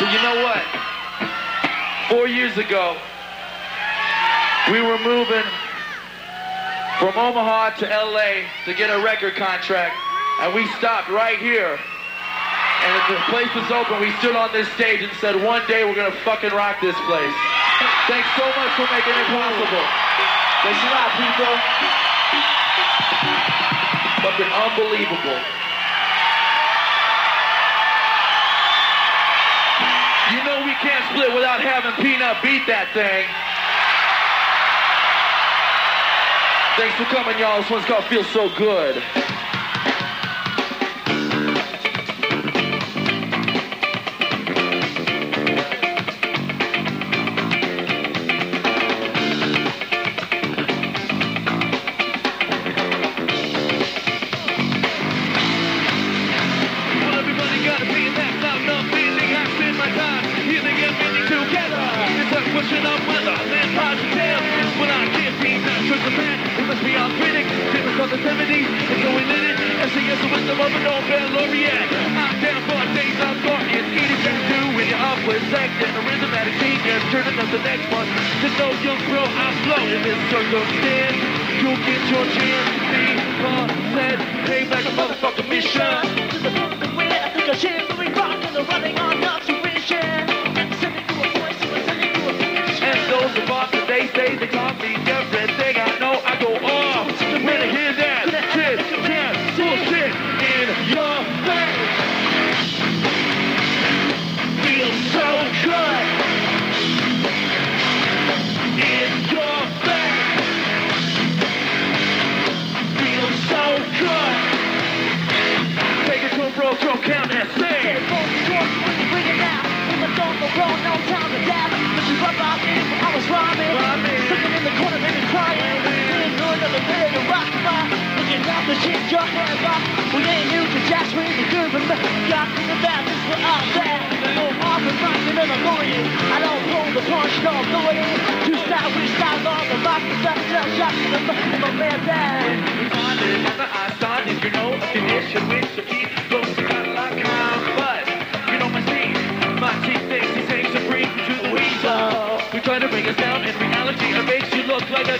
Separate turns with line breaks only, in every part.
So you know what? Four years ago, we were moving from Omaha to LA to get a record contract, and we stopped right here. And if the place was open, we stood on this stage and said, one day we're gonna fucking rock this place. Thanks so much for making it possible.
Thanks a lot, people.
Fucking unbelievable. Can't split without having Peanut beat that thing. Thanks for coming, y'all. This one's called Feel So Good. 70s, and going in it. SCS with the of a Nobel laureate. I'm down for days I'm glorious. Eating can do when you're up with sex and a rhythmatic genius. Turning up the next one. To know young bro, I'm slow in this circumstance. You'll get your chance to be said. Pay back a motherfucking mission.
To the point where I think I should be rocking and running on up. Sending you a voice, sending you a picture.
And those of us that they say they me everything know to
rock the rock. Looking out the shit, your hands off. We ain't new to jazz, we ain't good, but got in the this we're out there. I'm off and rocking and I'm. I don't pull the punch, no, in. Two style, we style on the rock, the stuff, stuff, shot, and my man down.
I started, you know, a condition which to keep close to God like you know my my a you to the weasel. We try to bring us down in reality, it makes you look like a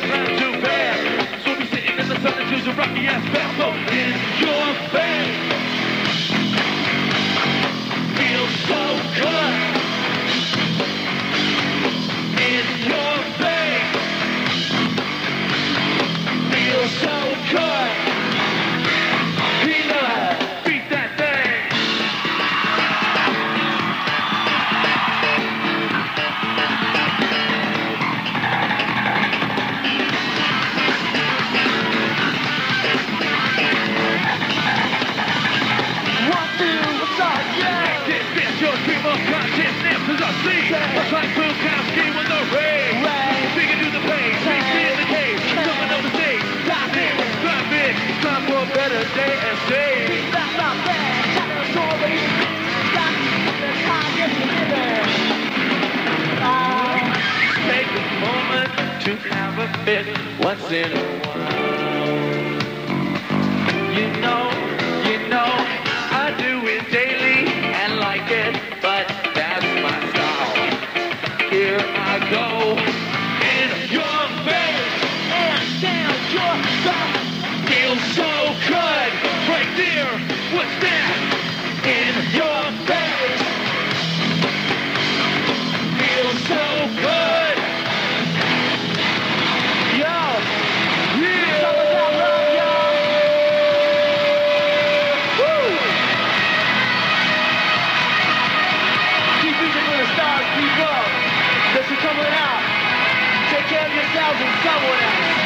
in is your stream of consciousness as I see. What's like Bukowski with the rain. Speaking to the pain, speaking in the cave. Coming up the stage. Dive in, dive in. Time for a better day and stay.
That's not bad. Tell a story. Got the time you're living.
Take a moment to have a fit once in a while. So good right there.
applausi, ciao buonanotte.